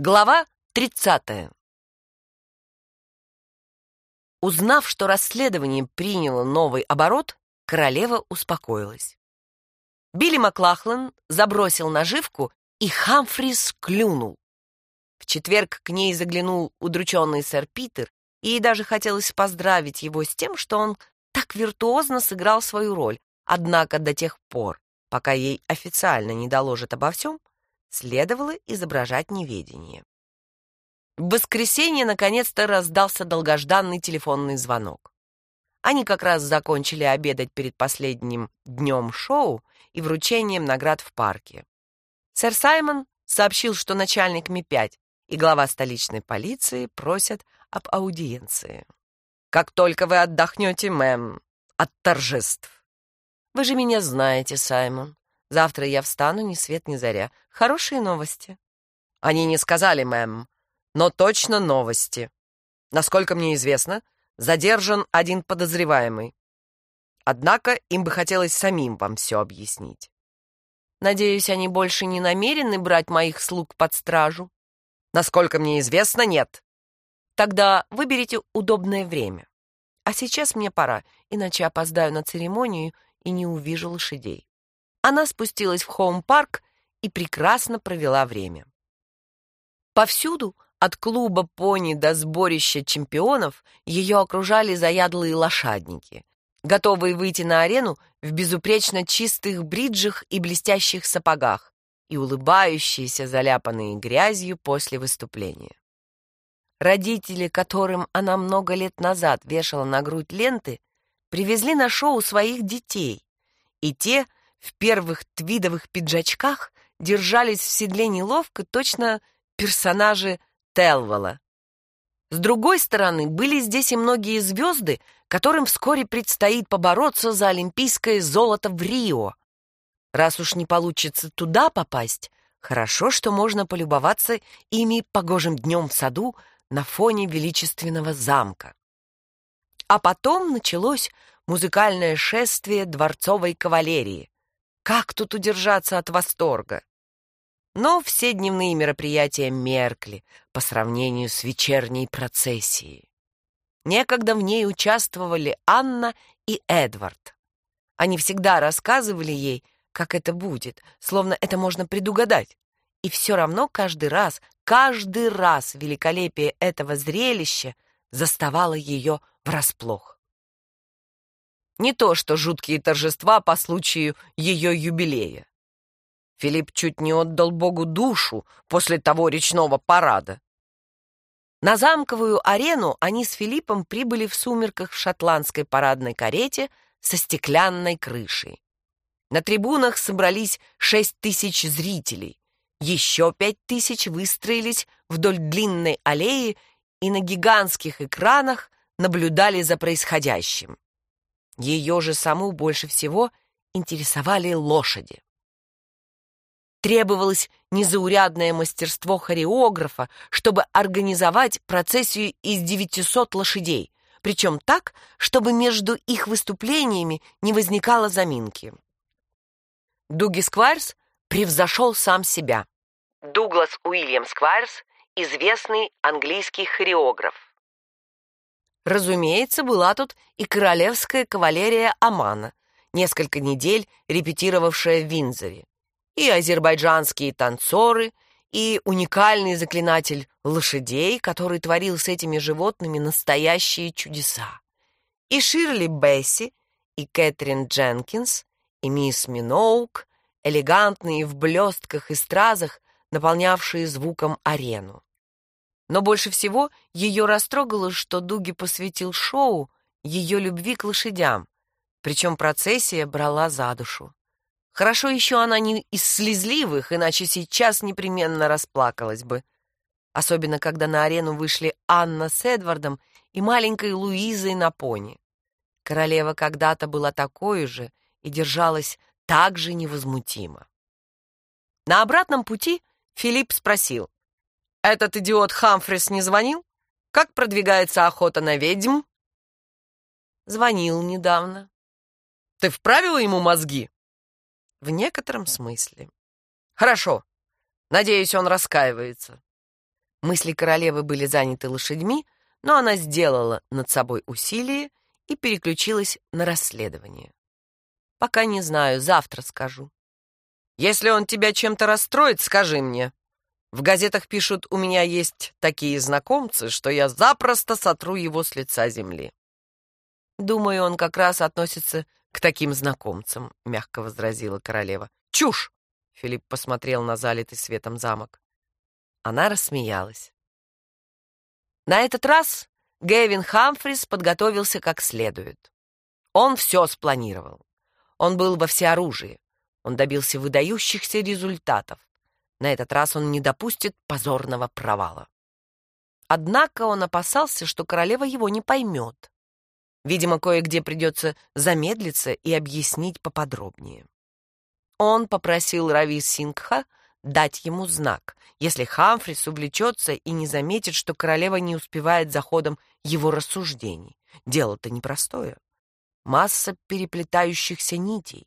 Глава 30. Узнав, что расследование приняло новый оборот, королева успокоилась. Билли Маклахлан забросил наживку, и Хамфрис клюнул. В четверг к ней заглянул удрученный сэр Питер, и ей даже хотелось поздравить его с тем, что он так виртуозно сыграл свою роль, однако до тех пор, пока ей официально не доложат обо всем, следовало изображать неведение. В воскресенье наконец-то раздался долгожданный телефонный звонок. Они как раз закончили обедать перед последним днем шоу и вручением наград в парке. Сэр Саймон сообщил, что начальник Ми-5 и глава столичной полиции просят об аудиенции. «Как только вы отдохнете, мэм, от торжеств». «Вы же меня знаете, Саймон. Завтра я встану ни свет ни заря. Хорошие новости. Они не сказали, мэм, но точно новости. Насколько мне известно, задержан один подозреваемый. Однако им бы хотелось самим вам все объяснить. Надеюсь, они больше не намерены брать моих слуг под стражу? Насколько мне известно, нет. Тогда выберите удобное время. А сейчас мне пора, иначе опоздаю на церемонию и не увижу лошадей. Она спустилась в хоум-парк и прекрасно провела время. Повсюду, от клуба пони до сборища чемпионов, ее окружали заядлые лошадники, готовые выйти на арену в безупречно чистых бриджах и блестящих сапогах и улыбающиеся, заляпанные грязью после выступления. Родители, которым она много лет назад вешала на грудь ленты, привезли на шоу своих детей, и те — в первых твидовых пиджачках держались в седле неловко точно персонажи Телвала. С другой стороны, были здесь и многие звезды, которым вскоре предстоит побороться за олимпийское золото в Рио. Раз уж не получится туда попасть, хорошо, что можно полюбоваться ими погожим днем в саду на фоне величественного замка. А потом началось музыкальное шествие дворцовой кавалерии. Как тут удержаться от восторга? Но все дневные мероприятия меркли по сравнению с вечерней процессией. Некогда в ней участвовали Анна и Эдвард. Они всегда рассказывали ей, как это будет, словно это можно предугадать. И все равно каждый раз, каждый раз великолепие этого зрелища заставало ее врасплох. Не то что жуткие торжества по случаю ее юбилея. Филипп чуть не отдал Богу душу после того речного парада. На замковую арену они с Филиппом прибыли в сумерках в шотландской парадной карете со стеклянной крышей. На трибунах собрались шесть тысяч зрителей. Еще пять тысяч выстроились вдоль длинной аллеи и на гигантских экранах наблюдали за происходящим. Ее же саму больше всего интересовали лошади. Требовалось незаурядное мастерство хореографа, чтобы организовать процессию из 900 лошадей, причем так, чтобы между их выступлениями не возникало заминки. Дуги Сквайрс превзошел сам себя. Дуглас Уильям Сквайрс – известный английский хореограф. Разумеется, была тут и королевская кавалерия Амана, несколько недель репетировавшая в Винзоре, и азербайджанские танцоры, и уникальный заклинатель лошадей, который творил с этими животными настоящие чудеса, и Ширли Бесси, и Кэтрин Дженкинс, и мисс Миноук, элегантные в блестках и стразах, наполнявшие звуком арену. Но больше всего ее растрогало, что Дуги посвятил шоу ее любви к лошадям, причем процессия брала за душу. Хорошо еще она не из слезливых, иначе сейчас непременно расплакалась бы. Особенно, когда на арену вышли Анна с Эдвардом и маленькой Луизой на пони. Королева когда-то была такой же и держалась так же невозмутимо. На обратном пути Филипп спросил, этот идиот Хамфрис не звонил? Как продвигается охота на ведьм? Звонил недавно. Ты вправила ему мозги? В некотором смысле. Хорошо. Надеюсь, он раскаивается. Мысли королевы были заняты лошадьми, но она сделала над собой усилие и переключилась на расследование. «Пока не знаю, завтра скажу». «Если он тебя чем-то расстроит, скажи мне. В газетах пишут, у меня есть такие знакомцы, что я запросто сотру его с лица земли». «Думаю, он как раз относится к таким знакомцам», — мягко возразила королева. «Чушь!» — Филипп посмотрел на залитый светом замок. Она рассмеялась. На этот раз Гэвин Хамфрис подготовился как следует. Он все спланировал. Он был во всеоружии. Он добился выдающихся результатов. На этот раз он не допустит позорного провала. Однако он опасался, что королева его не поймет. Видимо, кое-где придется замедлиться и объяснить поподробнее. Он попросил Рави Сингха дать ему знак, если Хамфрис увлечется и не заметит, что королева не успевает за ходом его рассуждений. Дело-то непростое. Масса переплетающихся нитей.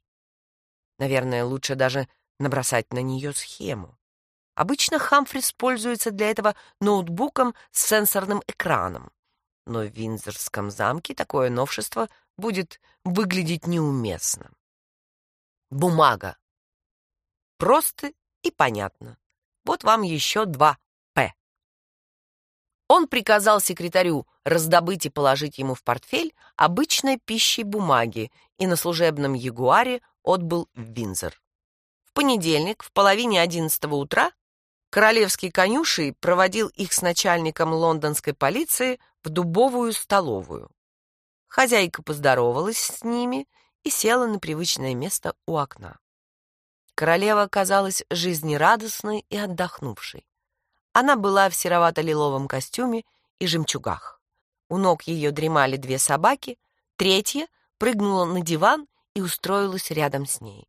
Наверное, лучше даже набросать на нее схему. Обычно Хамфрис пользуется для этого ноутбуком с сенсорным экраном. Но в Виндзорском замке такое новшество будет выглядеть неуместно. Бумага. Просто и понятно. Вот вам еще два «П». Он приказал секретарю раздобыть и положить ему в портфель обычной пищей бумаги и на служебном ягуаре отбыл в Винзор. В понедельник в половине одиннадцатого утра королевский конюший проводил их с начальником лондонской полиции в дубовую столовую. Хозяйка поздоровалась с ними и села на привычное место у окна. Королева казалась жизнерадостной и отдохнувшей. Она была в серовато-лиловом костюме и жемчугах. У ног ее дремали две собаки, третья прыгнула на диван и устроилась рядом с ней.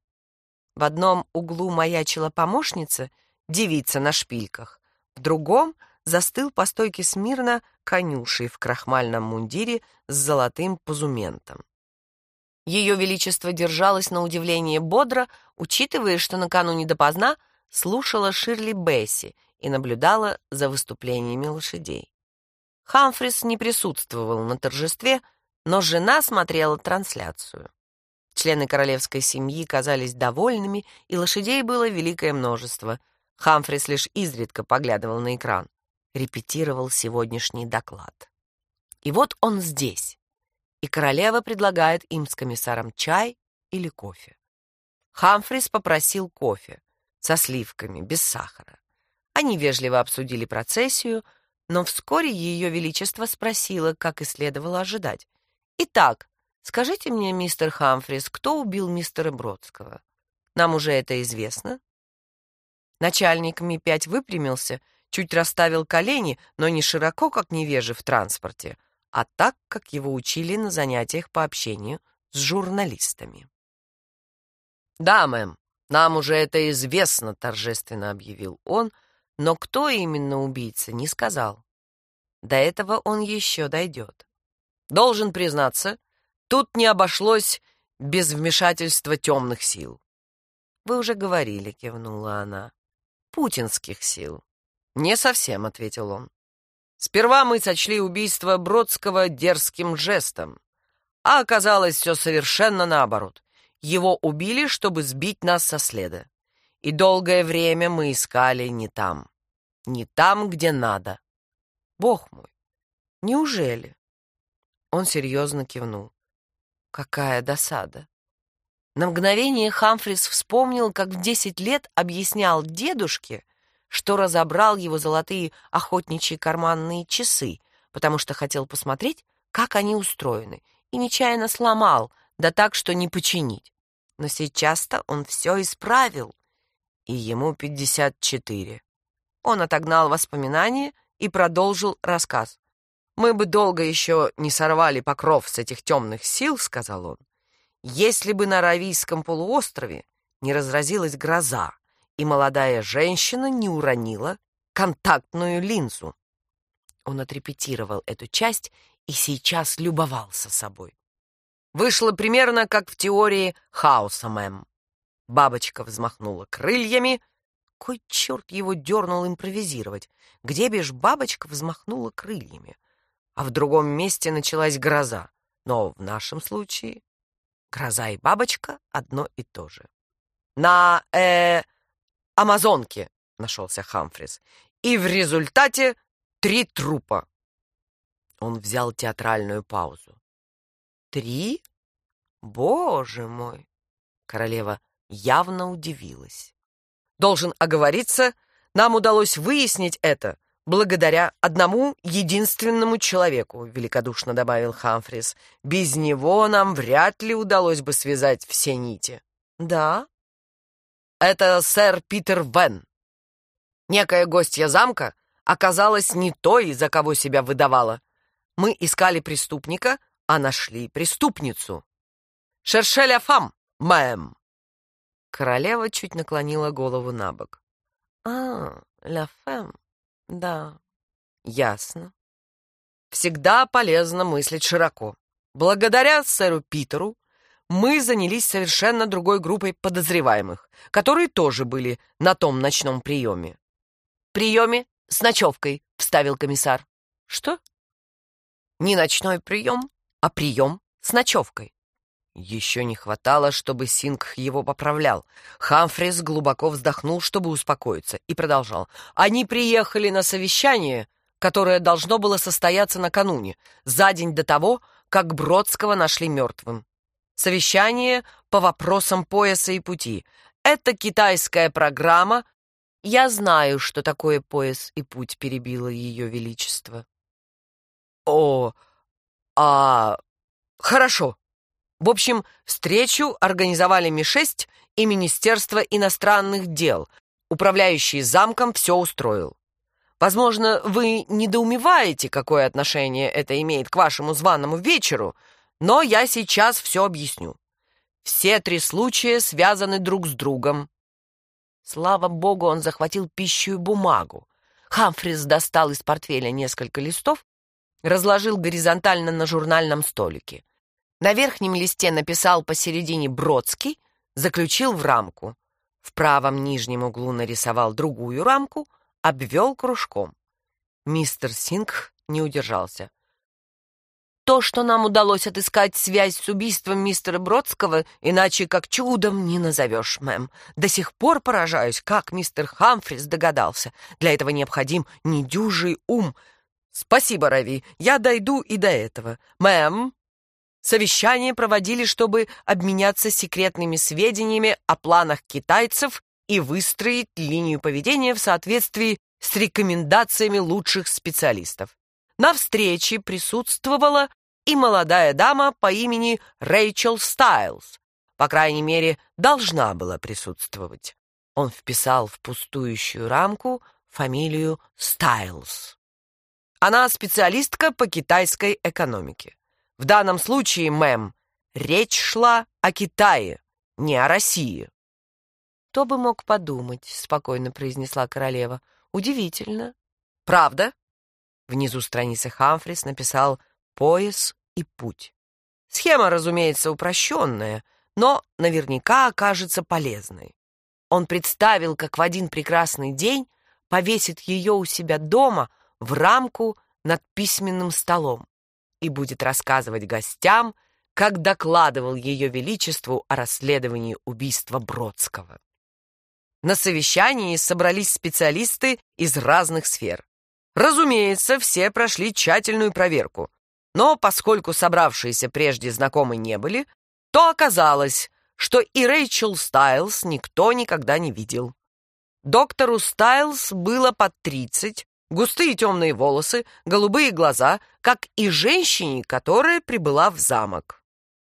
В одном углу маячила помощница, девица на шпильках, в другом застыл по стойке смирно конюшей в крахмальном мундире с золотым позументом. Ее Величество держалось на удивление бодро, учитывая, что накануне допоздна слушала Ширли Бесси и наблюдала за выступлениями лошадей. Хамфрис не присутствовал на торжестве, но жена смотрела трансляцию. Члены королевской семьи казались довольными, и лошадей было великое множество. Хамфрис лишь изредка поглядывал на экран, репетировал сегодняшний доклад. И вот он здесь, и королева предлагает им с комиссаром чай или кофе. Хамфрис попросил кофе со сливками, без сахара. Они вежливо обсудили процессию, но вскоре ее величество спросило, как и следовало ожидать. «Итак, скажите мне, мистер Хамфрис, кто убил мистера Бродского? Нам уже это известно?» Начальник Ми-5 выпрямился, чуть расставил колени, но не широко, как невежи в транспорте, а так, как его учили на занятиях по общению с журналистами. «Да, мэм, нам уже это известно», — торжественно объявил он, но кто именно убийца, не сказал. До этого он еще дойдет. Должен признаться, тут не обошлось без вмешательства темных сил. «Вы уже говорили», — кивнула она. «Путинских сил». «Не совсем», — ответил он. Сперва мы сочли убийство Бродского дерзким жестом, а оказалось все совершенно наоборот. Его убили, чтобы сбить нас со следа. И долгое время мы искали не там. Не там, где надо. Бог мой, неужели? Он серьезно кивнул. Какая досада. На мгновение Хамфрис вспомнил, как в десять лет объяснял дедушке, что разобрал его золотые охотничьи карманные часы, потому что хотел посмотреть, как они устроены, и нечаянно сломал, да так, что не починить. Но сейчас-то он все исправил, и ему 54. Он отогнал воспоминания и продолжил рассказ. «Мы бы долго еще не сорвали покров с этих темных сил», — сказал он, «если бы на Аравийском полуострове не разразилась гроза, и молодая женщина не уронила контактную линзу. Он отрепетировал эту часть и сейчас любовался собой. Вышло примерно как в теории хаоса, мэм. Бабочка взмахнула крыльями, кой черт его дернул импровизировать? Где бишь бабочка взмахнула крыльями? А в другом месте началась гроза. Но в нашем случае гроза и бабочка одно и то же. На, э, Амазонке нашелся Хамфрис. И в результате три трупа. Он взял театральную паузу. Три? Боже мой! Королева явно удивилась. Должен оговориться, нам удалось выяснить это благодаря одному единственному человеку, великодушно добавил Хамфрис. Без него нам вряд ли удалось бы связать все нити. Да? Это сэр Питер Вен. Некая гостья замка оказалась не той, за кого себя выдавала. Мы искали преступника, а нашли преступницу. «Шершеля фам, мэм!» Королева чуть наклонила голову на бок. «А, ля фэм, да, ясно. Всегда полезно мыслить широко. Благодаря сэру Питеру мы занялись совершенно другой группой подозреваемых, которые тоже были на том ночном приеме. «Приеме с ночевкой», — вставил комиссар. «Что?» «Не ночной прием, а прием с ночевкой». Еще не хватало, чтобы Сингх его поправлял. Хамфрис глубоко вздохнул, чтобы успокоиться, и продолжал. «Они приехали на совещание, которое должно было состояться накануне, за день до того, как Бродского нашли мертвым. Совещание по вопросам пояса и пути. Это китайская программа. Я знаю, что такое пояс и путь, перебило ее величество. О, а... Хорошо, в общем, встречу организовали Ми-6 и Министерство иностранных дел. Управляющий замком все устроил. Возможно, вы недоумеваете, какое отношение это имеет к вашему званому вечеру, но я сейчас все объясню. Все три случая связаны друг с другом. Слава богу, он захватил пищу и бумагу. Хамфрис достал из портфеля несколько листов, разложил горизонтально на журнальном столике. На верхнем листе написал посередине Бродский, заключил в рамку. В правом нижнем углу нарисовал другую рамку, обвел кружком. Мистер Сингх не удержался. То, что нам удалось отыскать связь с убийством мистера Бродского, иначе как чудом не назовешь, мэм. До сих пор поражаюсь, как мистер Хамфрис догадался. Для этого необходим недюжий ум. Спасибо, Рави, я дойду и до этого. Мэм, Совещание проводили, чтобы обменяться секретными сведениями о планах китайцев и выстроить линию поведения в соответствии с рекомендациями лучших специалистов. На встрече присутствовала и молодая дама по имени Рэйчел Стайлз. По крайней мере, должна была присутствовать. Он вписал в пустующую рамку фамилию Стайлз. Она специалистка по китайской экономике. В данном случае, мэм, речь шла о Китае, не о России. «Кто бы мог подумать», — спокойно произнесла королева. «Удивительно». «Правда?» Внизу страницы Хамфрис написал «Пояс и путь». Схема, разумеется, упрощенная, но наверняка окажется полезной. Он представил, как в один прекрасный день повесит ее у себя дома в рамку над письменным столом и будет рассказывать гостям, как докладывал Ее Величеству о расследовании убийства Бродского. На совещании собрались специалисты из разных сфер. Разумеется, все прошли тщательную проверку, но поскольку собравшиеся прежде знакомы не были, то оказалось, что и Рэйчел Стайлз никто никогда не видел. Доктору Стайлз было под тридцать, густые темные волосы, голубые глаза, как и женщине, которая прибыла в замок.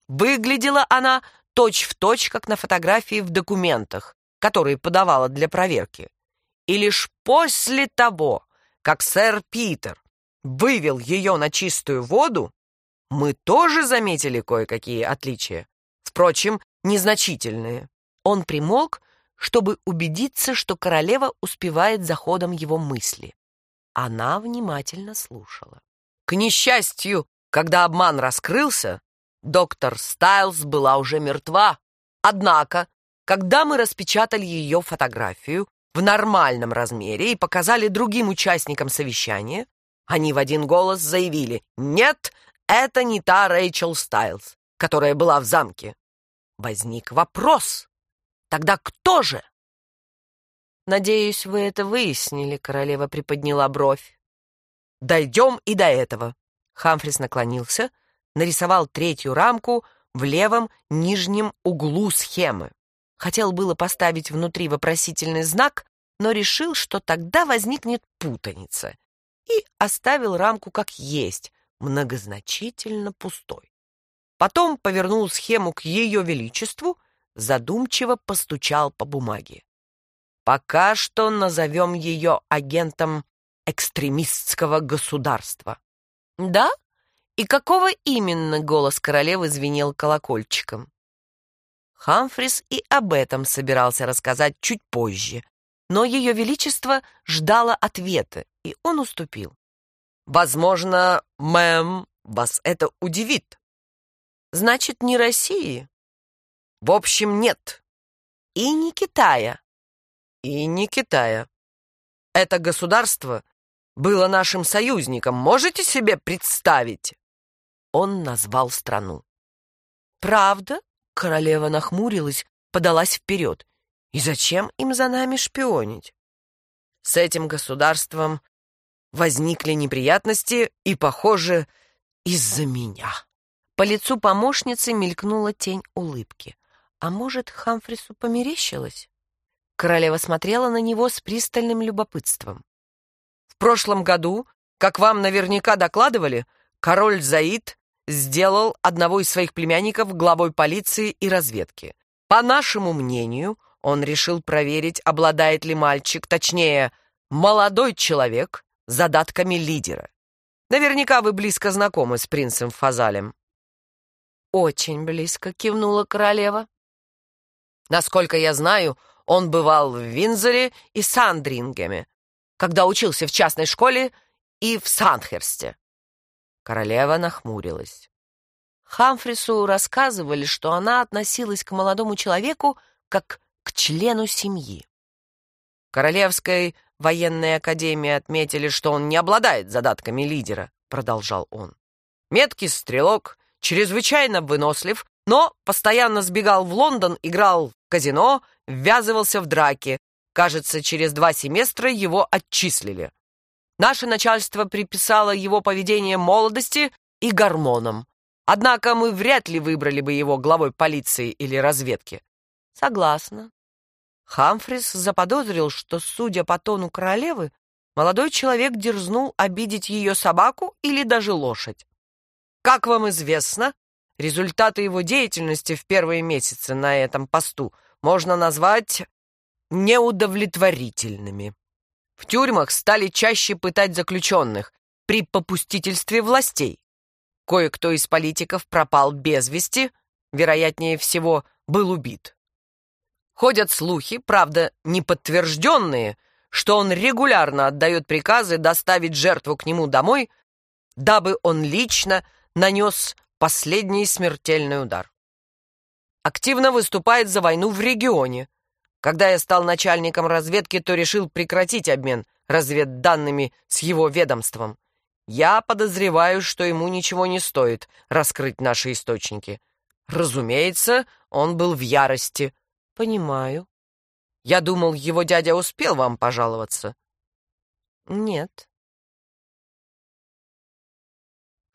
Выглядела она точь-в-точь, точь, как на фотографии в документах, которые подавала для проверки. И лишь после того, как сэр Питер вывел ее на чистую воду, мы тоже заметили кое-какие отличия. Впрочем, незначительные. Он примолк, чтобы убедиться, что королева успевает за ходом его мысли. Она внимательно слушала. К несчастью, когда обман раскрылся, доктор Стайлз была уже мертва. Однако, когда мы распечатали ее фотографию, в нормальном размере и показали другим участникам совещания, они в один голос заявили «Нет, это не та Рэйчел Стайлз, которая была в замке». Возник вопрос. Тогда кто же? «Надеюсь, вы это выяснили», — королева приподняла бровь. «Дойдем и до этого». Хамфрис наклонился, нарисовал третью рамку в левом нижнем углу схемы. Хотел было поставить внутри вопросительный знак, но решил, что тогда возникнет путаница, и оставил рамку как есть, многозначительно пустой. Потом повернул схему к ее величеству, задумчиво постучал по бумаге. Пока что назовем ее агентом экстремистского государства. Да? И какого именно голос королевы звенел колокольчиком? Хамфрис и об этом собирался рассказать чуть позже, но ее величество ждало ответа, и он уступил. «Возможно, мэм, вас это удивит». «Значит, не России?» «В общем, нет». «И не Китая?» И не Китая. Это государство было нашим союзником, можете себе представить? Он назвал страну. Правда? Королева нахмурилась, подалась вперед. И зачем им за нами шпионить? С этим государством возникли неприятности, и, похоже, из-за меня. По лицу помощницы мелькнула тень улыбки. А может, Хамфрису померещилось? Королева смотрела на него с пристальным любопытством. «В прошлом году, как вам наверняка докладывали, король Заид сделал одного из своих племянников главой полиции и разведки. По нашему мнению, он решил проверить, обладает ли мальчик, точнее, молодой человек, задатками лидера. Наверняка вы близко знакомы с принцем Фазалем». «Очень близко», — кивнула королева. «Насколько я знаю, он бывал в Винзоре и Сандрингеме, когда учился в частной школе и в Сандхерсте. Королева нахмурилась. Хамфрису рассказывали, что она относилась к молодому человеку как к члену семьи. Королевской военной академии отметили, что он не обладает задатками лидера, продолжал он. Меткий стрелок, чрезвычайно вынослив, но постоянно сбегал в Лондон, играл в казино, ввязывался в драки. Кажется, через два семестра его отчислили. Наше начальство приписало его поведение молодости и гормонам. Однако мы вряд ли выбрали бы его главой полиции или разведки. Согласна. Хамфрис заподозрил, что, судя по тону королевы, молодой человек дерзнул обидеть ее собаку или даже лошадь. Как вам известно, Результаты его деятельности в первые месяцы на этом посту можно назвать неудовлетворительными. В тюрьмах стали чаще пытать заключенных при попустительстве властей. Кое-кто из политиков пропал без вести, вероятнее всего, был убит. Ходят слухи, правда, неподтвержденные, что он регулярно отдает приказы доставить жертву к нему домой, дабы он лично нанес последний смертельный удар. Активно выступает за войну в регионе. Когда я стал начальником разведки, то решил прекратить обмен разведданными с его ведомством. Я подозреваю, что ему ничего не стоит раскрыть наши источники. Разумеется, он был в ярости. Понимаю. Я думал, его дядя успел вам пожаловаться. Нет.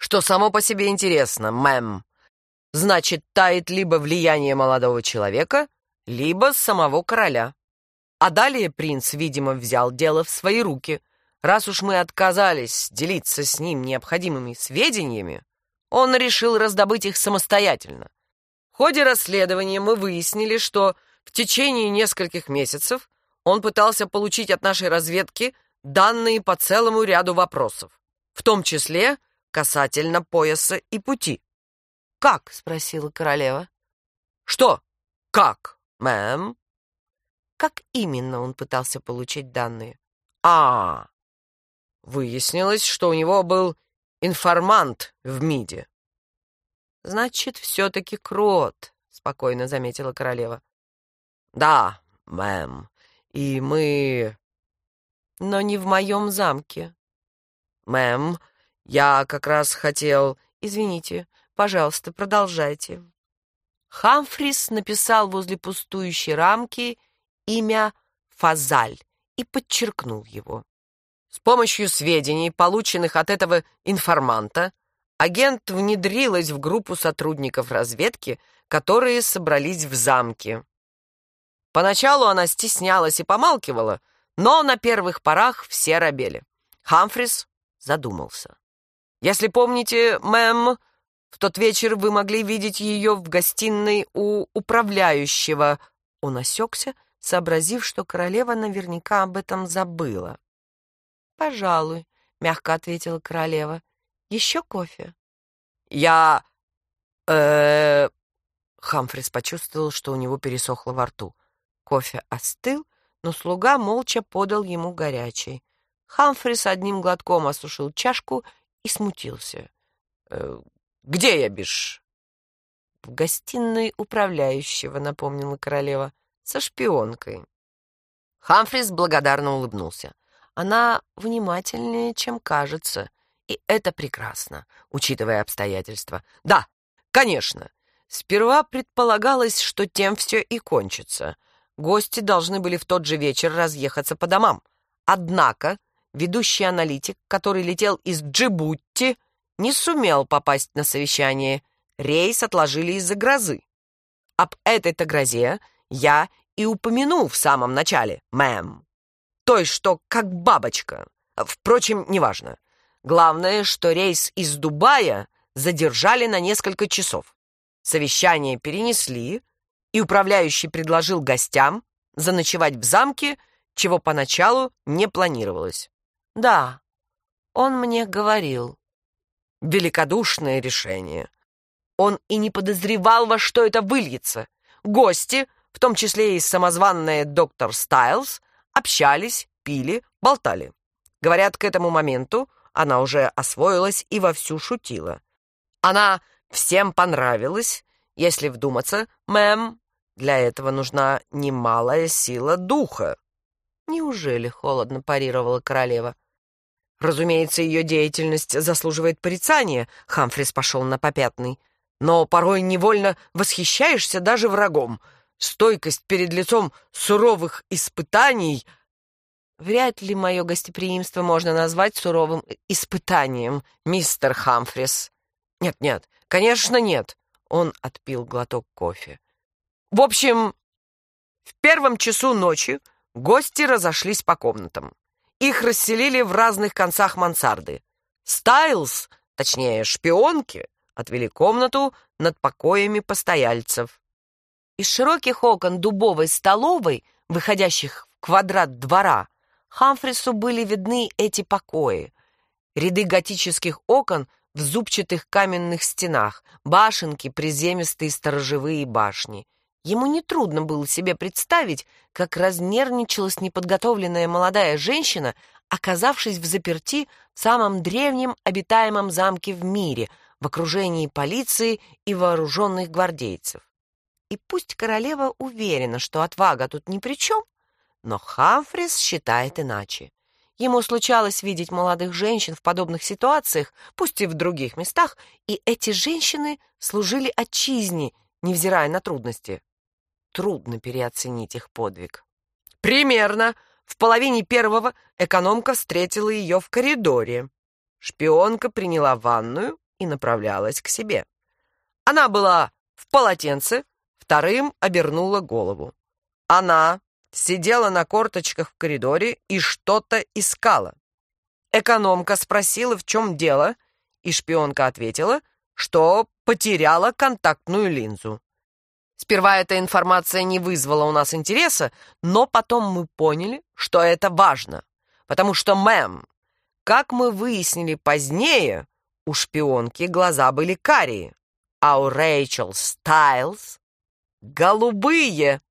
что само по себе интересно, мэм. Значит, тает либо влияние молодого человека, либо самого короля. А далее принц, видимо, взял дело в свои руки. Раз уж мы отказались делиться с ним необходимыми сведениями, он решил раздобыть их самостоятельно. В ходе расследования мы выяснили, что в течение нескольких месяцев он пытался получить от нашей разведки данные по целому ряду вопросов, в том числе касательно пояса и пути. «Как?» — спросила королева. «Что? Как, мэм?» Как именно он пытался получить данные? А, выяснилось, что у него был информант в МИДе. Значит, все-таки крот, спокойно заметила королева. Да, мэм, и мы... Но не в моем замке. Мэм, я как раз хотел... Извините, пожалуйста, продолжайте. Хамфрис написал возле пустующей рамки имя Фазаль и подчеркнул его. С помощью сведений, полученных от этого информанта, агент внедрилась в группу сотрудников разведки, которые собрались в замке. Поначалу она стеснялась и помалкивала, но на первых порах все робели. Хамфрис задумался. «Если помните, мэм, в тот вечер вы могли видеть ее в гостиной у управляющего». Он осекся, сообразив, что королева наверняка об этом забыла. «Пожалуй», — мягко ответила королева. «Еще кофе?» «Я... э Хамфрис почувствовал, что у него пересохло во рту. Кофе остыл, но слуга молча подал ему горячий. Хамфрис одним глотком осушил чашку и смутился. «Э, «Где я, Биш?» «В гостиной управляющего», — напомнила королева, — «со шпионкой». Хамфрис благодарно улыбнулся. «Она внимательнее, чем кажется, и это прекрасно, учитывая обстоятельства. Да, конечно, сперва предполагалось, что тем все и кончится. Гости должны были в тот же вечер разъехаться по домам. Однако ведущий аналитик, который летел из Джибути, не сумел попасть на совещание. Рейс отложили из-за грозы. Об этой-то грозе я и упомянул в самом начале, мэм. Той, что как бабочка. Впрочем, неважно. Главное, что рейс из Дубая задержали на несколько часов. Совещание перенесли, и управляющий предложил гостям заночевать в замке, чего поначалу не планировалось. Да, он мне говорил. Великодушное решение. Он и не подозревал, во что это выльется. Гости, в том числе и самозванная доктор Стайлз, общались, пили, болтали. Говорят, к этому моменту она уже освоилась и вовсю шутила. Она всем понравилась, если вдуматься, мэм, для этого нужна немалая сила духа. Неужели холодно парировала королева? Разумеется, ее деятельность заслуживает порицания, Хамфрис пошел на попятный. Но порой невольно восхищаешься даже врагом. Стойкость перед лицом суровых испытаний... Вряд ли мое гостеприимство можно назвать суровым испытанием, мистер Хамфрис. Нет-нет, конечно, нет. Он отпил глоток кофе. В общем, в первом часу ночи гости разошлись по комнатам. Их расселили в разных концах мансарды. Стайлз, точнее шпионки, отвели комнату над покоями постояльцев. Из широких окон дубовой столовой, выходящих в квадрат двора, Хамфрису были видны эти покои. Ряды готических окон в зубчатых каменных стенах, башенки, приземистые сторожевые башни. Ему нетрудно было себе представить, как разнервничалась неподготовленная молодая женщина, оказавшись в заперти в самом древнем обитаемом замке в мире, в окружении полиции и вооруженных гвардейцев. И пусть королева уверена, что отвага тут ни при чем, но Хамфрис считает иначе. Ему случалось видеть молодых женщин в подобных ситуациях, пусть и в других местах, и эти женщины служили отчизне, невзирая на трудности трудно переоценить их подвиг. Примерно в половине первого экономка встретила ее в коридоре. Шпионка приняла ванную и направлялась к себе. Она была в полотенце, вторым обернула голову. Она сидела на корточках в коридоре и что-то искала. Экономка спросила, в чем дело, и шпионка ответила, что потеряла контактную линзу. Сперва эта информация не вызвала у нас интереса, но потом мы поняли, что это важно. Потому что, мэм, как мы выяснили позднее, у шпионки глаза были карие, а у Рэйчел Стайлз голубые.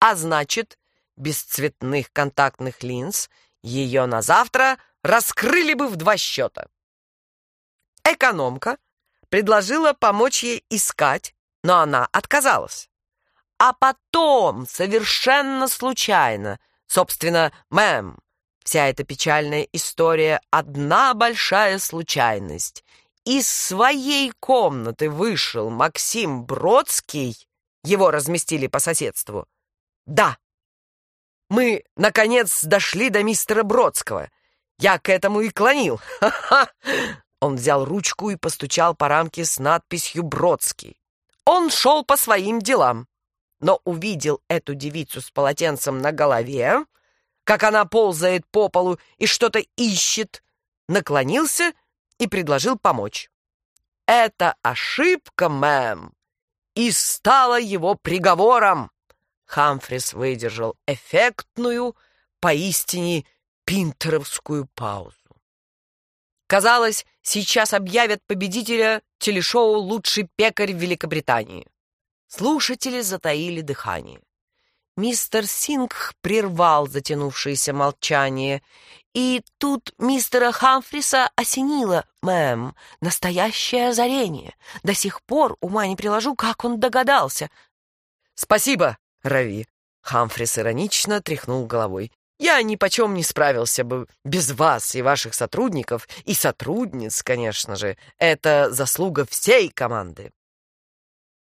А значит, без цветных контактных линз ее на завтра раскрыли бы в два счета. Экономка предложила помочь ей искать, но она отказалась. А потом, совершенно случайно, Собственно, мэм, вся эта печальная история — одна большая случайность. Из своей комнаты вышел Максим Бродский, его разместили по соседству. Да, мы, наконец, дошли до мистера Бродского. Я к этому и клонил. Ха-ха! Он взял ручку и постучал по рамке с надписью «Бродский». Он шел по своим делам но увидел эту девицу с полотенцем на голове, как она ползает по полу и что-то ищет, наклонился и предложил помочь. «Это ошибка, мэм, и стала его приговором!» Хамфрис выдержал эффектную, поистине пинтеровскую паузу. Казалось, сейчас объявят победителя телешоу «Лучший пекарь Великобритании». Слушатели затаили дыхание. Мистер Сингх прервал затянувшееся молчание, и тут мистера Хамфриса осенило, мэм, настоящее озарение. До сих пор ума не приложу, как он догадался. «Спасибо, Рави!» Хамфрис иронично тряхнул головой. «Я ни почем не справился бы без вас и ваших сотрудников, и сотрудниц, конечно же. Это заслуга всей команды».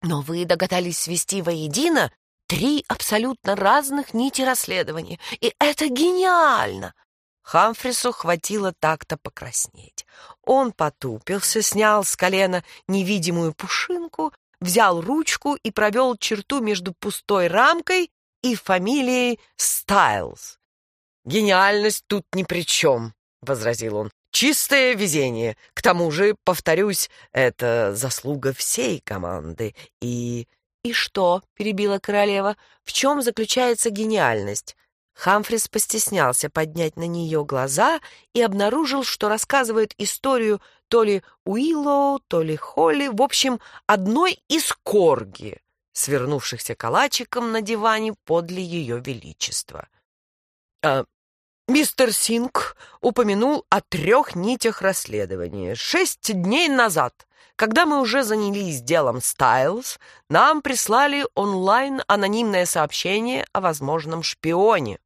Но вы догадались свести воедино три абсолютно разных нити расследования, и это гениально!» Хамфрису хватило так-то покраснеть. Он потупился, снял с колена невидимую пушинку, взял ручку и провел черту между пустой рамкой и фамилией Стайлз. «Гениальность тут ни при чем», — возразил он. Чистое везение. К тому же, повторюсь, это заслуга всей команды. И... «И что?» — перебила королева. «В чем заключается гениальность?» Хамфрис постеснялся поднять на нее глаза и обнаружил, что рассказывает историю то ли Уиллоу, то ли Холли, в общем, одной из корги, свернувшихся калачиком на диване подле ее величества. «А Мистер Синг упомянул о трех нитях расследования. Шесть дней назад, когда мы уже занялись делом Стайлз, нам прислали онлайн анонимное сообщение о возможном шпионе.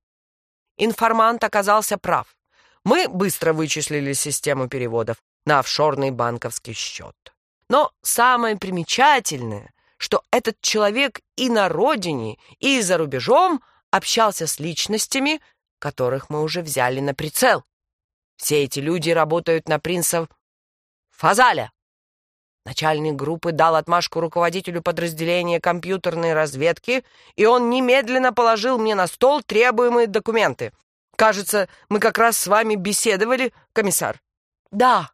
Информант оказался прав. Мы быстро вычислили систему переводов на офшорный банковский счет. Но самое примечательное, что этот человек и на родине, и за рубежом общался с личностями, которых мы уже взяли на прицел. Все эти люди работают на принцев Фазаля. Начальник группы дал отмашку руководителю подразделения компьютерной разведки, и он немедленно положил мне на стол требуемые документы. Кажется, мы как раз с вами беседовали, комиссар. Да,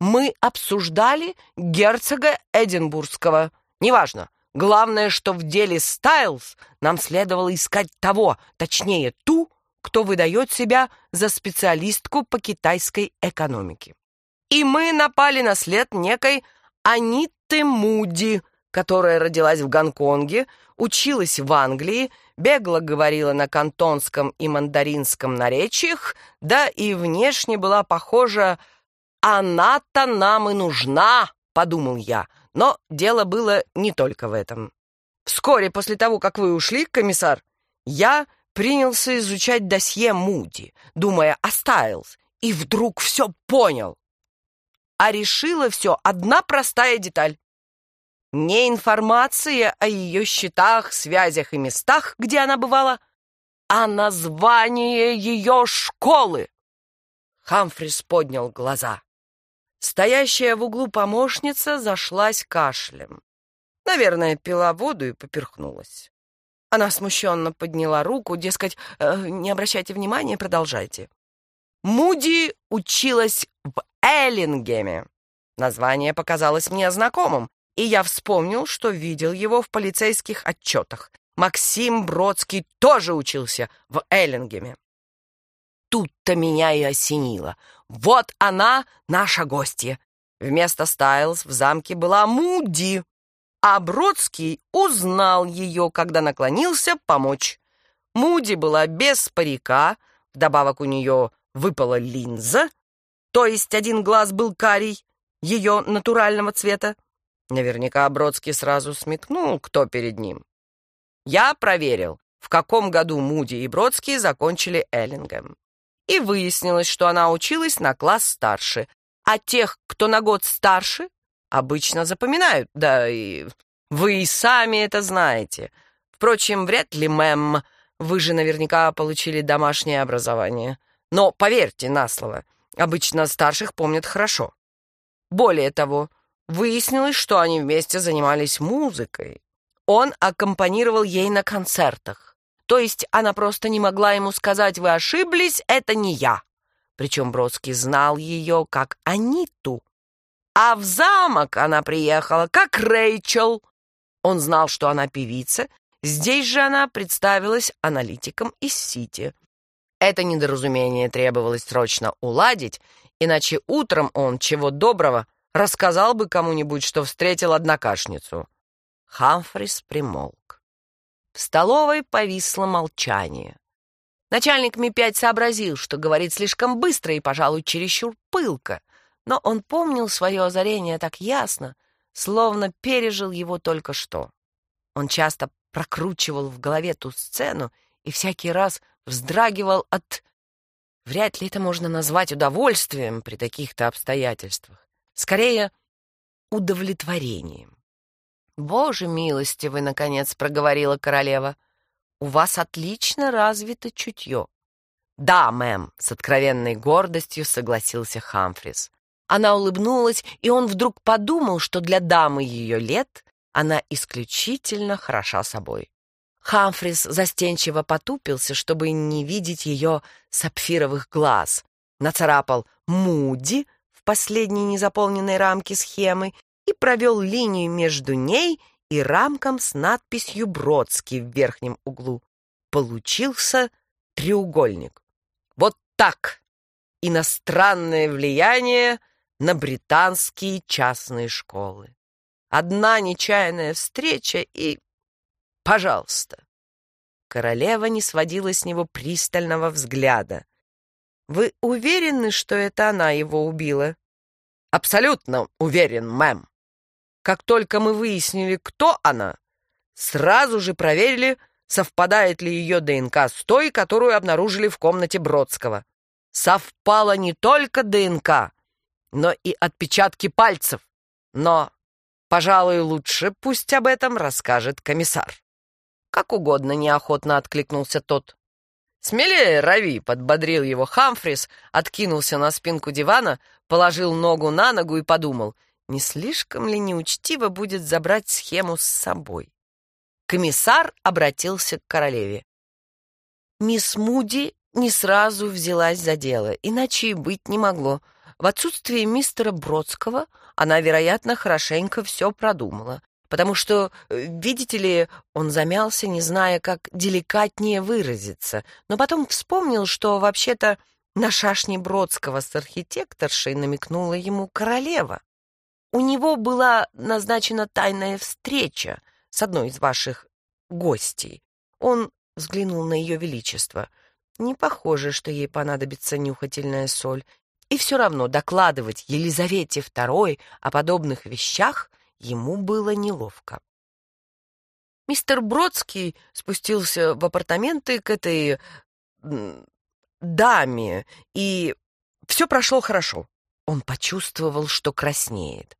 мы обсуждали герцога Эдинбургского. Неважно. Главное, что в деле Стайлз нам следовало искать того, точнее, ту, кто выдает себя за специалистку по китайской экономике. И мы напали на след некой Аниты Муди, которая родилась в Гонконге, училась в Англии, бегло говорила на кантонском и мандаринском наречиях, да и внешне была похожа «Она-то нам и нужна», — подумал я, но дело было не только в этом. Вскоре после того, как вы ушли, комиссар, я принялся изучать досье Муди, думая о Стайлз, и вдруг все понял. А решила все одна простая деталь. Не информация о ее счетах, связях и местах, где она бывала, а название ее школы. Хамфрис поднял глаза. Стоящая в углу помощница зашлась кашлем. Наверное, пила воду и поперхнулась. Она смущенно подняла руку, дескать, э, не обращайте внимания, продолжайте. Муди училась в Эллингеме. Название показалось мне знакомым, и я вспомнил, что видел его в полицейских отчетах. Максим Бродский тоже учился в Эллингеме. Тут-то меня и осенило. Вот она, наша гостья. Вместо Стайлз в замке была Муди, а Бродский узнал ее, когда наклонился помочь. Муди была без парика, вдобавок у нее выпала линза, то есть один глаз был карий, ее натурального цвета. Наверняка Бродский сразу смекнул, кто перед ним. Я проверил. В каком году Муди и Бродский закончили Эллингем. И выяснилось, что она училась на класс старше, а тех, кто на год старше, обычно запоминают, да и вы и сами это знаете. Впрочем, вряд ли, мэм, вы же наверняка получили домашнее образование. Но поверьте на слово, обычно старших помнят хорошо. Более того, выяснилось, что они вместе занимались музыкой. Он аккомпанировал ей на концертах. То есть она просто не могла ему сказать «Вы ошиблись, это не я». Причем Бродский знал ее как Аниту. А в замок она приехала как Рэйчел. Он знал, что она певица. Здесь же она представилась аналитиком из Сити. Это недоразумение требовалось срочно уладить, иначе утром он, чего доброго, рассказал бы кому-нибудь, что встретил однокашницу. Хамфрис примолк. В столовой повисло молчание. Начальник Ми-5 сообразил, что говорит слишком быстро и, пожалуй, чересчур пылко, но он помнил свое озарение так ясно, словно пережил его только что. Он часто прокручивал в голове ту сцену и всякий раз вздрагивал от... Вряд ли это можно назвать удовольствием при таких-то обстоятельствах. Скорее, удовлетворением. «Боже милостивый!» — наконец проговорила королева. «У вас отлично развито чутье». «Да, мэм», — с откровенной гордостью согласился Хамфрис. Она улыбнулась, и он вдруг подумал, что для дамы ее лет она исключительно хороша собой. Хамфрис застенчиво потупился, чтобы не видеть ее сапфировых глаз. Нацарапал «Муди» в последней незаполненной рамке схемы и провел линию между ней и рамком с надписью «Бродский» в верхнем углу. Получился треугольник. Вот так! Иностранное влияние на британские частные школы. Одна нечаянная встреча и... Пожалуйста. Королева не сводила с него пристального взгляда. «Вы уверены, что это она его убила?» «Абсолютно уверен, мэм. Как только мы выяснили, кто она, сразу же проверили, совпадает ли ее ДНК с той, которую обнаружили в комнате Бродского. Совпала не только ДНК, но и отпечатки пальцев. Но, пожалуй, лучше пусть об этом расскажет комиссар. Как угодно неохотно откликнулся тот. «Смелее, Рави!» — подбодрил его Хамфрис, откинулся на спинку дивана, положил ногу на ногу и подумал, не слишком ли неучтиво будет забрать схему с собой. Комиссар обратился к королеве. Мисс Муди не сразу взялась за дело, иначе и быть не могло — в отсутствие мистера Бродского она, вероятно, хорошенько все продумала, потому что, э, видите ли, он замялся, не зная, как деликатнее выразиться, но потом вспомнил, что вообще-то на шашне Бродского с архитекторшей намекнула ему королева. У него была назначена тайная встреча с одной из ваших гостей. Он взглянул на ее величество. Не похоже, что ей понадобится нюхательная соль, и все равно докладывать Елизавете II о подобных вещах ему было неловко. Мистер Бродский спустился в апартаменты к этой даме, и все прошло хорошо. Он почувствовал, что краснеет.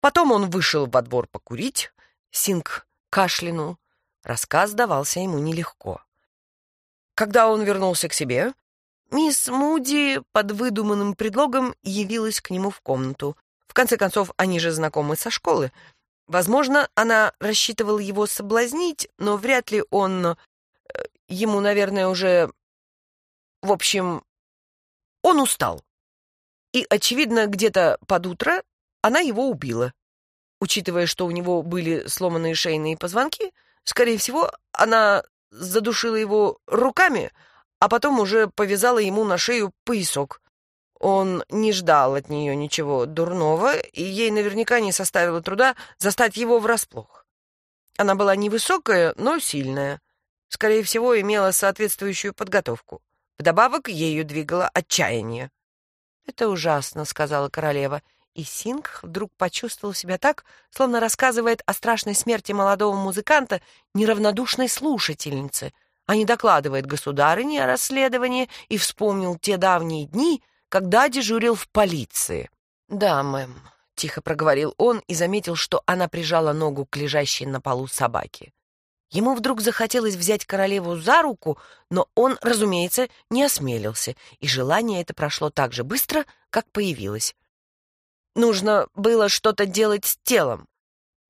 Потом он вышел во двор покурить, Синг кашлянул. Рассказ давался ему нелегко. Когда он вернулся к себе, Мисс Муди под выдуманным предлогом явилась к нему в комнату. В конце концов, они же знакомы со школы. Возможно, она рассчитывала его соблазнить, но вряд ли он... Э, ему, наверное, уже... В общем, он устал. И, очевидно, где-то под утро она его убила. Учитывая, что у него были сломанные шейные позвонки, скорее всего, она задушила его руками, а потом уже повязала ему на шею поясок. Он не ждал от нее ничего дурного, и ей наверняка не составило труда застать его врасплох. Она была невысокая, но сильная. Скорее всего, имела соответствующую подготовку. Вдобавок, ею двигало отчаяние. «Это ужасно», — сказала королева, И Сингх вдруг почувствовал себя так, словно рассказывает о страшной смерти молодого музыканта неравнодушной слушательнице, а не докладывает государыне о расследовании и вспомнил те давние дни, когда дежурил в полиции. «Да, мэм», — тихо проговорил он и заметил, что она прижала ногу к лежащей на полу собаке. Ему вдруг захотелось взять королеву за руку, но он, разумеется, не осмелился, и желание это прошло так же быстро, как появилось. Нужно было что-то делать с телом.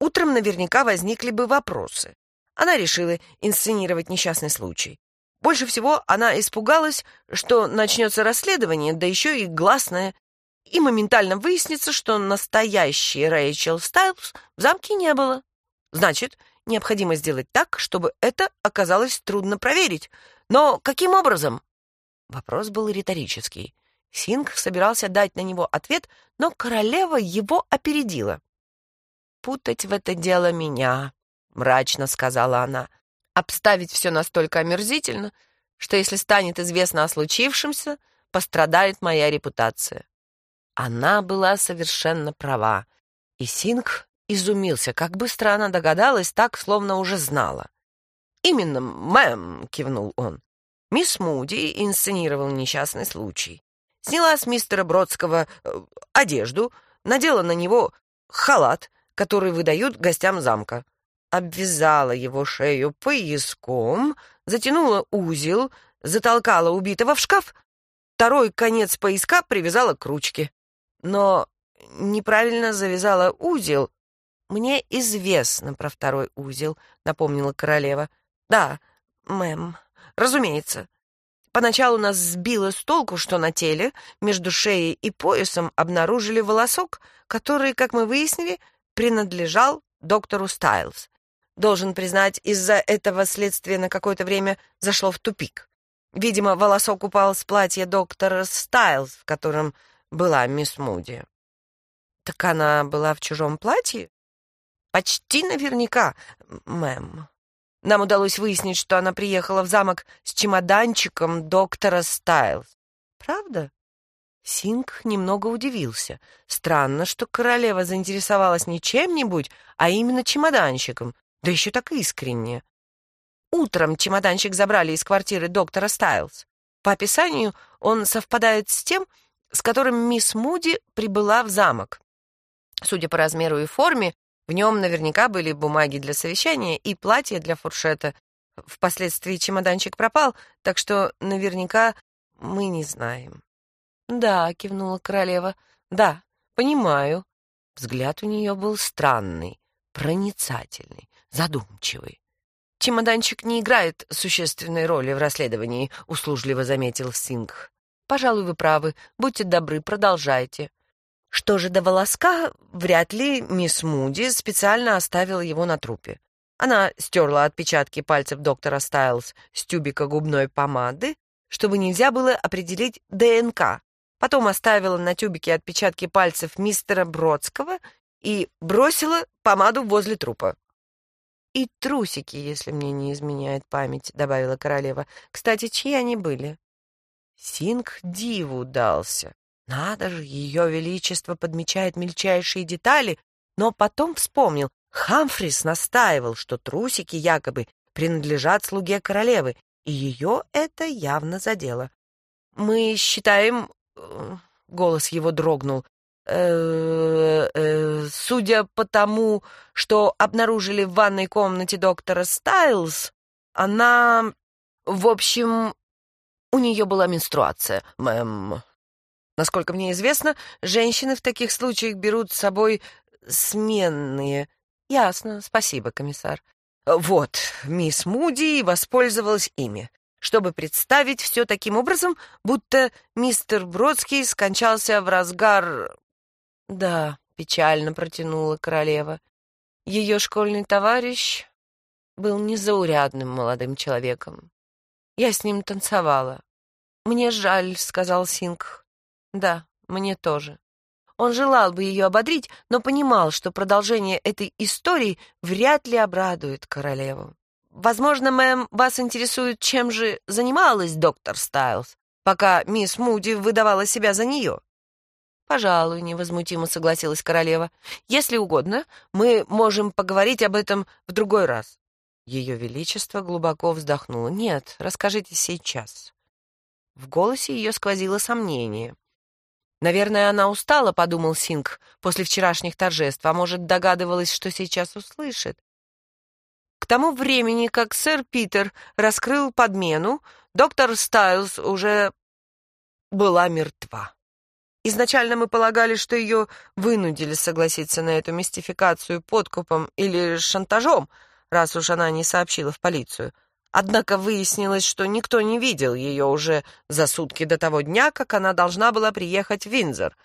Утром наверняка возникли бы вопросы. Она решила инсценировать несчастный случай. Больше всего она испугалась, что начнется расследование, да еще и гласное, и моментально выяснится, что настоящей Рэйчел Стайлз в замке не было. Значит, необходимо сделать так, чтобы это оказалось трудно проверить. Но каким образом? Вопрос был риторический. Синг собирался дать на него ответ, но королева его опередила. «Путать в это дело меня», — мрачно сказала она. «Обставить все настолько омерзительно, что если станет известно о случившемся, пострадает моя репутация». Она была совершенно права, и Синг изумился, как быстро она догадалась, так, словно уже знала. «Именно, мэм», — кивнул он. Мисс Муди инсценировал несчастный случай. Сняла с мистера Бродского э, одежду, надела на него халат, который выдают гостям замка, обвязала его шею пояском, затянула узел, затолкала убитого в шкаф, второй конец пояска привязала к ручке. Но неправильно завязала узел, «Мне известно про второй узел», — напомнила королева. «Да, мэм, разумеется. Поначалу нас сбило с толку, что на теле между шеей и поясом обнаружили волосок, который, как мы выяснили, принадлежал доктору Стайлз. Должен признать, из-за этого следствие на какое-то время зашло в тупик. Видимо, волосок упал с платья доктора Стайлз, в котором была мисс Муди. Так она была в чужом платье? Почти наверняка, мэм. Нам удалось выяснить, что она приехала в замок с чемоданчиком доктора Стайлз. Правда? Синг немного удивился. Странно, что королева заинтересовалась не чем-нибудь, а именно чемоданчиком, да еще так искренне. Утром чемоданчик забрали из квартиры доктора Стайлз. По описанию он совпадает с тем, с которым мисс Муди прибыла в замок. Судя по размеру и форме, в нем наверняка были бумаги для совещания и платье для фуршета. Впоследствии чемоданчик пропал, так что наверняка мы не знаем. «Да», — кивнула королева, — «да, понимаю». Взгляд у нее был странный, проницательный, задумчивый. «Чемоданчик не играет существенной роли в расследовании», — услужливо заметил Сингх. «Пожалуй, вы правы. Будьте добры, продолжайте». Что же до волоска, вряд ли мисс Муди специально оставила его на трупе. Она стерла отпечатки пальцев доктора Стайлз с тюбика губной помады, чтобы нельзя было определить ДНК. Потом оставила на тюбике отпечатки пальцев мистера Бродского и бросила помаду возле трупа. «И трусики, если мне не изменяет память», — добавила королева. «Кстати, чьи они были?» Синг диву дался. Надо же, ее величество подмечает мельчайшие детали, но потом вспомнил, Хамфрис настаивал, что трусики якобы принадлежат слуге королевы, и ее это явно задело. «Мы считаем...» э, — голос его дрогнул. «Э, э, «Судя по тому, что обнаружили в ванной комнате доктора Стайлз, она... В общем, у нее была менструация, мэм. Насколько мне известно, женщины в таких случаях берут с собой сменные. Ясно, спасибо, комиссар. Вот, мисс Муди воспользовалась ими, чтобы представить все таким образом, будто мистер Бродский скончался в разгар... Да, печально протянула королева. Ее школьный товарищ был незаурядным молодым человеком. Я с ним танцевала. «Мне жаль», — сказал Синг. Да, мне тоже. Он желал бы ее ободрить, но понимал, что продолжение этой истории вряд ли обрадует королеву. «Возможно, мэм, вас интересует, чем же занималась доктор Стайлз, пока мисс Муди выдавала себя за нее?» «Пожалуй», — невозмутимо согласилась королева. «Если угодно, мы можем поговорить об этом в другой раз». Ее Величество глубоко вздохнуло. «Нет, расскажите сейчас». В голосе ее сквозило сомнение. «Наверное, она устала», — подумал Синг, после вчерашних торжеств, а может, догадывалась, что сейчас услышит. К тому времени, как сэр Питер раскрыл подмену, доктор Стайлз уже была мертва. Изначально мы полагали, что ее вынудили согласиться на эту мистификацию подкупом или шантажом, раз уж она не сообщила в полицию. Однако выяснилось, что никто не видел ее уже за сутки до того дня, как она должна была приехать в Винзор.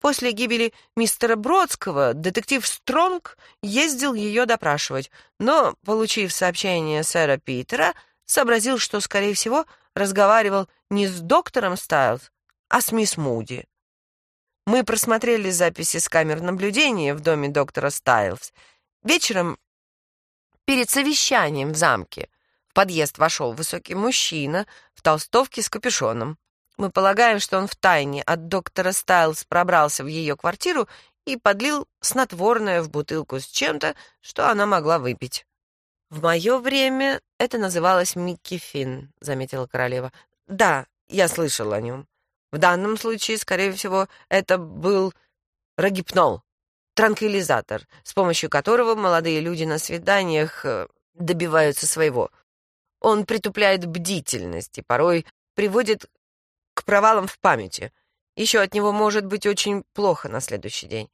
После гибели мистера Бродского детектив Стронг ездил ее допрашивать, но, получив сообщение сэра Питера, сообразил, что, скорее всего, разговаривал не с доктором Стайлз, а с мисс Муди. Мы просмотрели записи с камер наблюдения в доме доктора Стайлз. Вечером перед совещанием в замке в подъезд вошел высокий мужчина в толстовке с капюшоном. Мы полагаем, что он втайне от доктора Стайлз пробрался в ее квартиру и подлил снотворное в бутылку с чем-то, что она могла выпить. «В мое время это называлось Микки Финн», — заметила королева. «Да, я слышал о нем. В данном случае, скорее всего, это был рогипнол, транквилизатор, с помощью которого молодые люди на свиданиях э, добиваются своего — он притупляет бдительность и порой приводит к провалам в памяти. Еще от него может быть очень плохо на следующий день.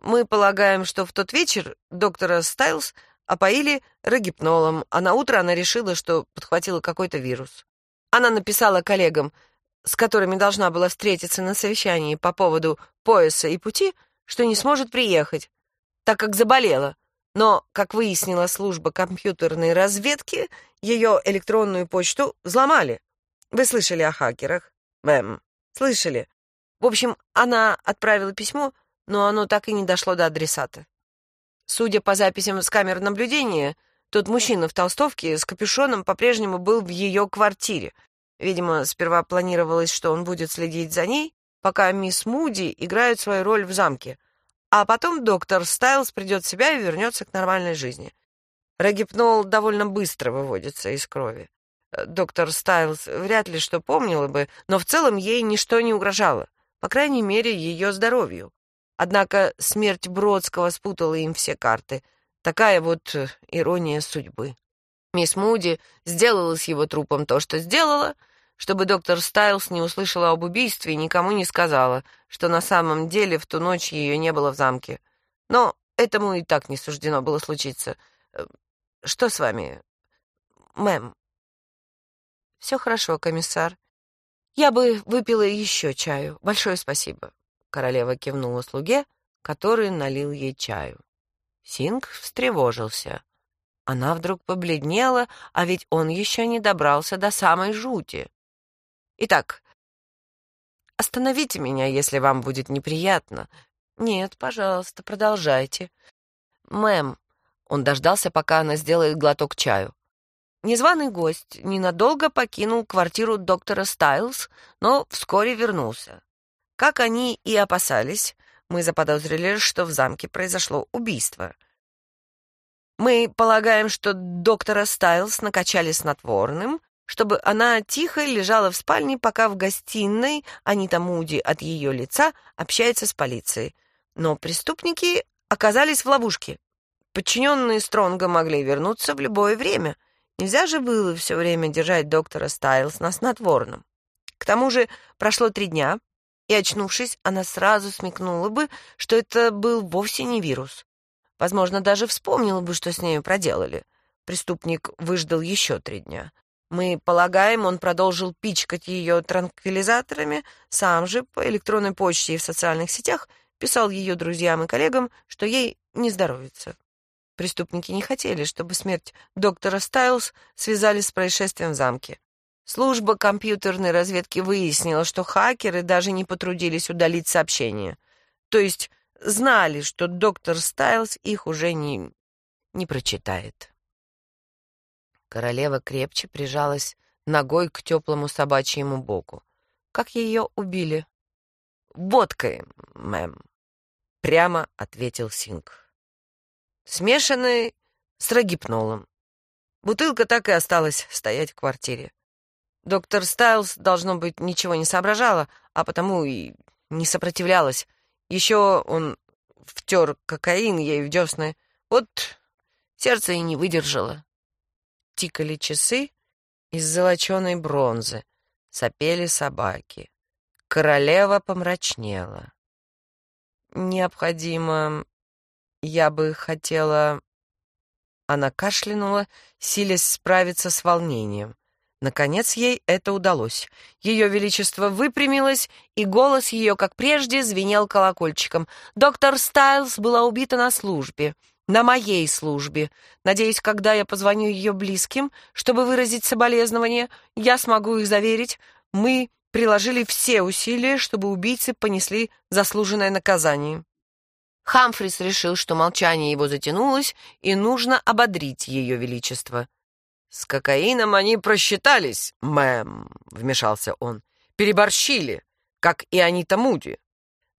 Мы полагаем, что в тот вечер доктора Стайлз опоили рогипнолом, а на утро она решила, что подхватила какой-то вирус. Она написала коллегам, с которыми должна была встретиться на совещании по поводу пояса и пути, что не сможет приехать, так как заболела, но, как выяснила служба компьютерной разведки, ее электронную почту взломали. Вы слышали о хакерах? Мэм, слышали. В общем, она отправила письмо, но оно так и не дошло до адресата. Судя по записям с камер наблюдения, тот мужчина в толстовке с капюшоном по-прежнему был в ее квартире. Видимо, сперва планировалось, что он будет следить за ней, пока мисс Муди играет свою роль в замке, а потом доктор Стайлз придет в себя и вернется к нормальной жизни. Рогипнол довольно быстро выводится из крови. Э, доктор Стайлз вряд ли что помнила бы, но в целом ей ничто не угрожало, по крайней мере, ее здоровью. Однако смерть Бродского спутала им все карты. Такая вот э, ирония судьбы. Мисс Муди сделала с его трупом то, что сделала — чтобы доктор Стайлс не услышала об убийстве и никому не сказала, что на самом деле в ту ночь ее не было в замке. Но этому и так не суждено было случиться. Э, что с вами, мэм? Все хорошо, комиссар. Я бы выпила еще чаю. Большое спасибо. Королева кивнула слуге, который налил ей чаю. Синг встревожился. Она вдруг побледнела, а ведь он еще не добрался до самой жути. Итак, остановите меня, если вам будет неприятно. Нет, пожалуйста, продолжайте. Мэм, он дождался, пока она сделает глоток чаю. Незваный гость ненадолго покинул квартиру доктора Стайлз, но вскоре вернулся. Как они и опасались, мы заподозрили, что в замке произошло убийство. Мы полагаем, что доктора Стайлз накачали снотворным, чтобы она тихо лежала в спальне, пока в гостиной Анита Муди от ее лица общается с полицией. Но преступники оказались в ловушке. Подчиненные Стронга могли вернуться в любое время. Нельзя же было все время держать доктора Стайлс на снотворном. К тому же прошло три дня, и, очнувшись, она сразу смекнула бы, что это был вовсе не вирус. Возможно, даже вспомнила бы, что с нею проделали. Преступник выждал еще три дня. Мы полагаем, он продолжил пичкать ее транквилизаторами, сам же по электронной почте и в социальных сетях писал ее друзьям и коллегам, что ей не здоровится. Преступники не хотели, чтобы смерть доктора Стайлз связали с происшествием в замке. Служба компьютерной разведки выяснила, что хакеры даже не потрудились удалить сообщения. То есть знали, что доктор Стайлз их уже не, не прочитает. Королева крепче прижалась ногой к теплому собачьему боку. Как ее убили? водкой, мэм», — прямо ответил Синг. «Смешанной с рогипнолом. Бутылка так и осталась стоять в квартире. Доктор Стайлз, должно быть, ничего не соображала, а потому и не сопротивлялась. Еще он втер кокаин ей в десны. Вот сердце и не выдержало. Тикали часы из золоченой бронзы. Сопели собаки. Королева помрачнела. «Необходимо... Я бы хотела...» Она кашлянула, силясь справиться с волнением. Наконец ей это удалось. Ее Величество выпрямилось, и голос ее, как прежде, звенел колокольчиком. «Доктор Стайлз была убита на службе. На моей службе. Надеюсь, когда я позвоню ее близким, чтобы выразить соболезнования, я смогу их заверить. Мы приложили все усилия, чтобы убийцы понесли заслуженное наказание». Хамфрис решил, что молчание его затянулось, и нужно ободрить ее Величество. «С кокаином они просчитались, мэм», — вмешался он. «Переборщили, как и Анита Муди.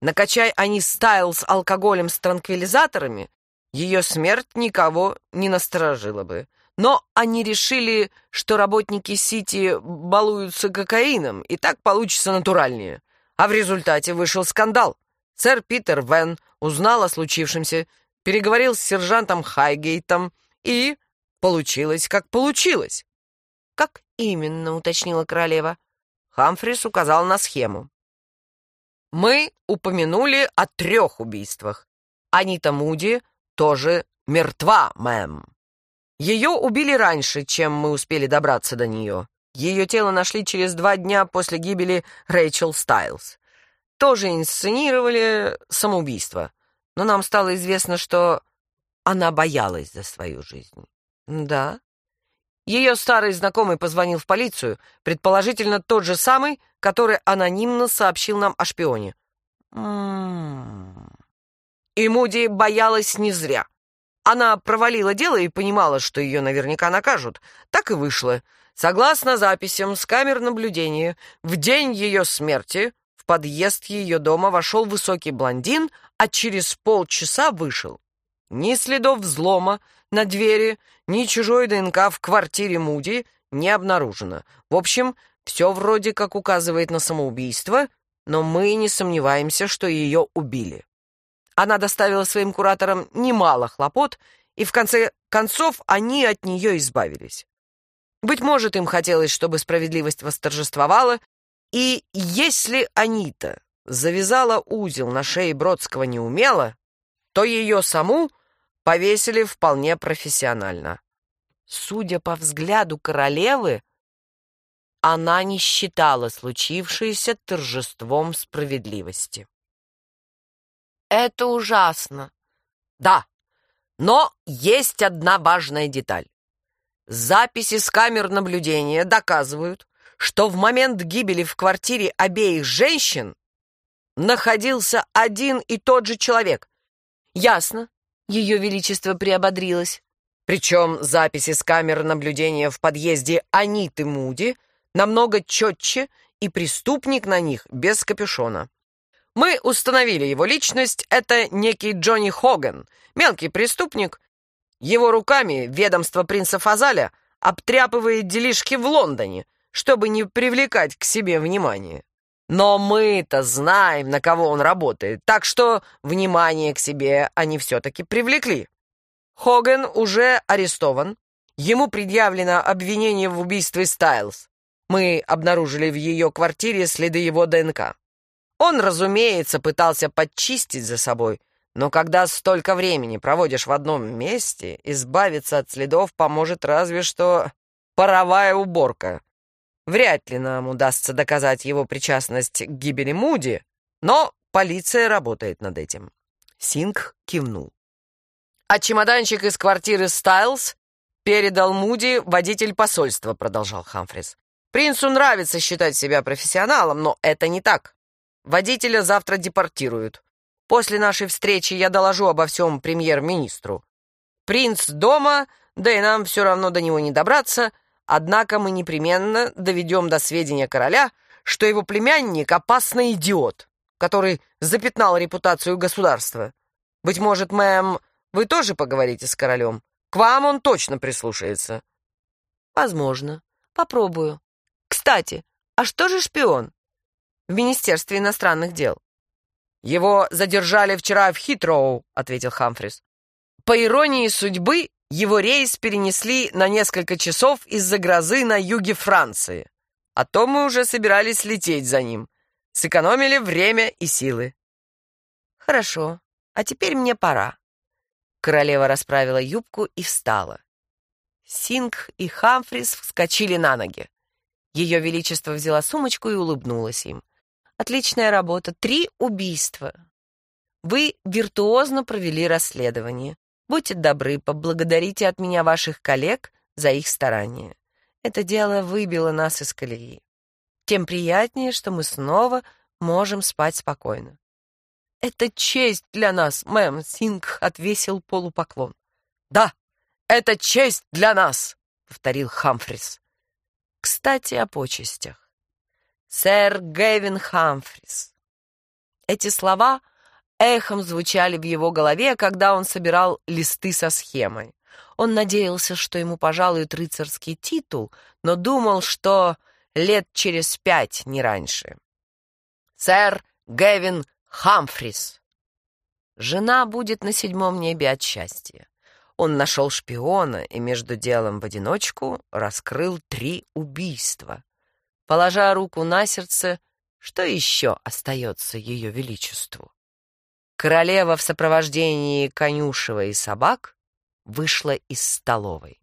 Накачай они стайл с алкоголем с транквилизаторами, ее смерть никого не насторожила бы. Но они решили, что работники Сити балуются кокаином, и так получится натуральнее. А в результате вышел скандал. Сэр Питер Вен узнал о случившемся, переговорил с сержантом Хайгейтом и Получилось, как получилось. Как именно, уточнила королева. Хамфрис указал на схему. Мы упомянули о трех убийствах. Анита Муди тоже мертва, мэм. Ее убили раньше, чем мы успели добраться до нее. Ее тело нашли через два дня после гибели Рэйчел Стайлз. Тоже инсценировали самоубийство. Но нам стало известно, что она боялась за свою жизнь. Да. Ее старый знакомый позвонил в полицию, предположительно тот же самый, который анонимно сообщил нам о шпионе. М-м. И Муди боялась не зря. Она провалила дело и понимала, что ее наверняка накажут. Так и вышло. Согласно записям с камер наблюдения, в день ее смерти в подъезд ее дома вошел высокий блондин, а через полчаса вышел. Ни следов взлома на двери, ни чужой ДНК в квартире Муди не обнаружено. В общем, все вроде как указывает на самоубийство, но мы не сомневаемся, что ее убили. Она доставила своим кураторам немало хлопот, и в конце концов они от нее избавились. Быть может, им хотелось, чтобы справедливость восторжествовала, и если Анита завязала узел на шее Бродского неумело, то ее саму повесили вполне профессионально. Судя по взгляду королевы, она не считала случившееся торжеством справедливости. «Это ужасно!» «Да, но есть одна важная деталь. Записи с камер наблюдения доказывают, что в момент гибели в квартире обеих женщин находился один и тот же человек. Ясно. Ее Величество приободрилось. Причем записи с камер наблюдения в подъезде Аниты Муди намного четче, и преступник на них без капюшона. Мы установили его личность. Это некий Джонни Хоган, мелкий преступник. Его руками ведомство принца Фазаля обтряпывает делишки в Лондоне, чтобы не привлекать к себе внимание. Но мы-то знаем, на кого он работает, так что внимание к себе они все-таки привлекли. Хоган уже арестован. Ему предъявлено обвинение в убийстве Стайлз. Мы обнаружили в ее квартире следы его ДНК. Он, разумеется, пытался подчистить за собой, но когда столько времени проводишь в одном месте, избавиться от следов поможет разве что паровая уборка. Вряд ли нам удастся доказать его причастность к гибели Муди, но полиция работает над этим. Синг кивнул. А чемоданчик из квартиры Стайлз передал Муди водитель посольства, продолжал Хамфрис. Принцу нравится считать себя профессионалом, но это не так. Водителя завтра депортируют. После нашей встречи я доложу обо всем премьер-министру. Принц дома, да и нам все равно до него не добраться — Однако мы непременно доведем до сведения короля, что его племянник — опасный идиот. который запятнал репутацию государства. Быть может, мэм, вы тоже поговорите с королем? К вам он точно прислушается. Возможно. Попробую. Кстати, а что же шпион? В Министерстве иностранных дел. Его задержали вчера в Хитроу, ответил Хамфрис. По иронии судьбы, его рейс перенесли на несколько часов из-за грозы на юге Франции. А то мы уже собирались лететь за ним. Сэкономили время и силы. Хорошо, а теперь мне пора. Королева расправила юбку и встала. Синг и Хамфрис вскочили на ноги. Ее Величество взяла сумочку и улыбнулась им. «Отличная работа. Три убийства. Вы виртуозно провели расследование. Будьте добры, поблагодарите от меня ваших коллег за их старания. Это дело выбило нас из колеи. Тем приятнее, что мы снова можем спать спокойно. «Это честь для нас, мэм!» — Синг отвесил полупоклон. «Да, это честь для нас!» — повторил Хамфрис. «Кстати, о почестях. Сэр Гэвин Хамфрис». Эти слова эхом звучали в его голове, когда он собирал листы со схемой. Он надеялся, что ему пожалуют рыцарский титул, но думал, что лет через пять, не раньше. Сэр Гэвин Хамфрис. Жена будет на седьмом небе от счастья. Он нашел шпиона и между делом в одиночку раскрыл три убийства. Положа руку на сердце, что еще остается ее величеству? Королева в сопровождении конюшева и собак вышла из столовой.